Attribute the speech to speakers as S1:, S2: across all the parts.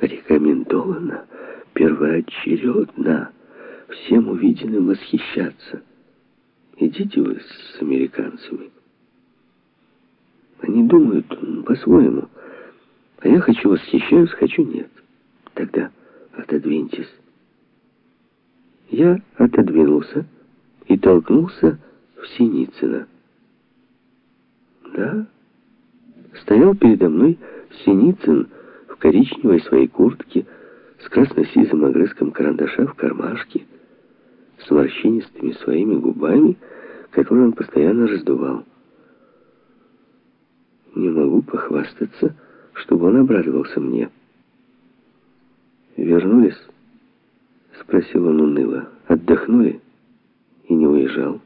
S1: рекомендовано первоочередно всем увиденным восхищаться. Идите вы с американцами. Они думают по-своему. А я хочу восхищаюсь, хочу нет. Тогда отодвиньтесь. Я отодвинулся и толкнулся в Синицына. Да, стоял передо мной Синицын в коричневой своей куртке с красно-сизым огрызком карандаша в кармашке, с морщинистыми своими губами, которые он постоянно раздувал. Не могу похвастаться, чтобы он обрадовался мне. «Вернулись?» — спросил он уныло. «Отдохнули?» И не уезжал.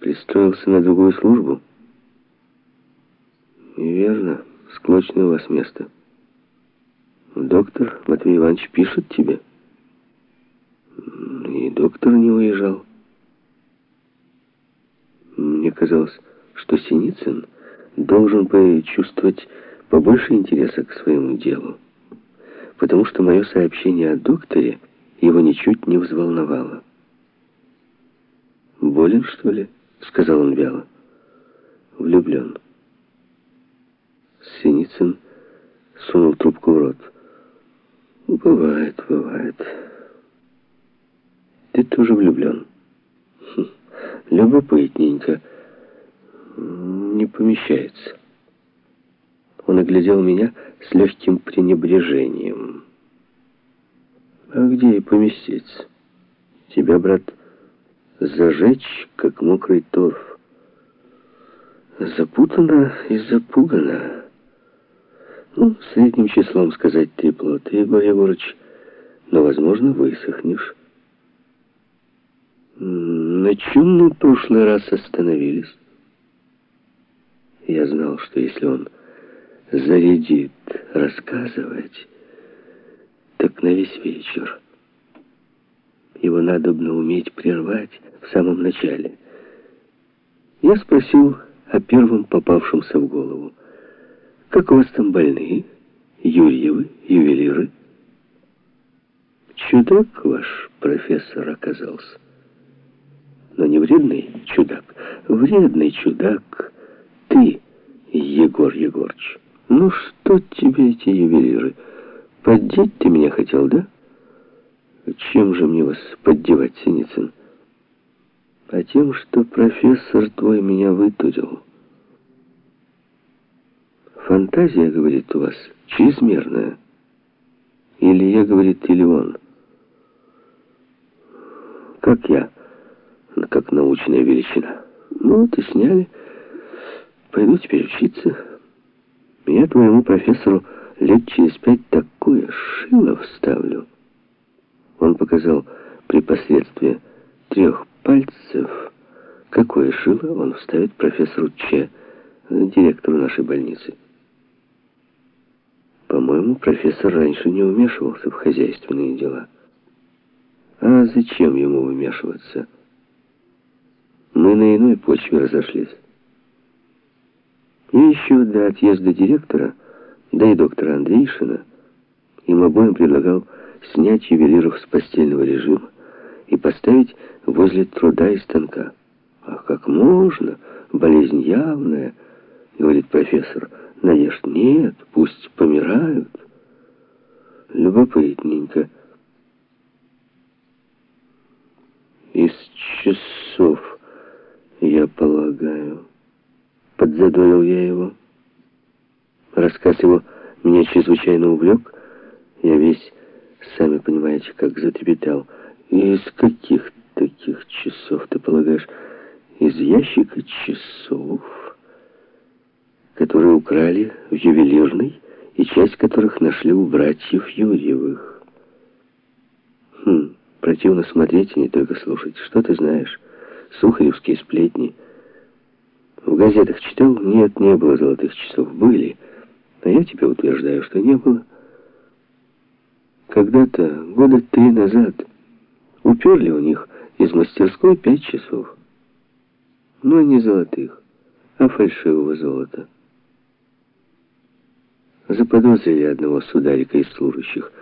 S1: «Пристроился на другую службу?» «Верно. Склочное у вас место. Доктор Матвей Иванович пишет тебе?» «И доктор не уезжал». Мне казалось, что Синицын должен почувствовать побольше интереса к своему делу, потому что мое сообщение о докторе его ничуть не взволновало. «Болен, что ли?» — сказал он вяло. «Влюблен». Синицын сунул трубку в рот. «Бывает, бывает. Ты тоже влюблен?» хм, «Любопытненько» не помещается. Он оглядел меня с легким пренебрежением. А где и поместиться? Тебя, брат, зажечь, как мокрый торф. Запутано и запугано. Ну, средним числом сказать тепло, ты, Егор Егорыч, но, возможно, высохнешь. На чем мы в прошлый раз остановились? Я знал, что если он зарядит рассказывать, так на весь вечер. Его надобно уметь прервать в самом начале. Я спросил о первом попавшемся в голову. «Как у вас там больные? Юрьевы, ювелиры?» Чудак ваш профессор оказался. Но не вредный чудак. Вредный чудак ты, Егор Егорыч. Ну что тебе эти ювелиры? Поддеть ты меня хотел, да? Чем же мне вас поддевать, Синицын? А тем, что профессор твой меня вытудил. Фантазия, говорит, у вас чрезмерная. Или я, говорит, или он. Как я? Как научная величина. Ну, и сняли. Пойду теперь учиться. Я твоему профессору лет через пять такое шило вставлю. Он показал при последствии трех пальцев, какое шило он вставит профессору Че, директору нашей больницы. По-моему, профессор раньше не вмешивался в хозяйственные дела. А зачем ему вмешиваться? Мы на иной почве разошлись. И еще до отъезда директора, да и доктора Андрейшина, им обоим предлагал снять ювелиров с постельного режима и поставить возле труда и станка. «Ах, как можно? Болезнь явная», — говорит профессор. «Надежд нет, пусть помирают». Любопытненько. Из часов, я полагаю. Подзадорил я его. Рассказ его меня чрезвычайно увлек. Я весь, сами понимаете, как затрепетал. Из каких таких часов, ты полагаешь, из ящика часов, украли в ювелирной, и часть которых нашли у братьев Юрьевых? Хм, противно смотреть и не только слушать. Что ты знаешь? Сухаревские сплетни — в газетах читал? Нет, не было золотых часов. Были. А я тебе утверждаю, что не было. Когда-то, года три назад, уперли у них из мастерской пять часов. Но не золотых, а фальшивого золота. Заподозрили одного сударика из служащих.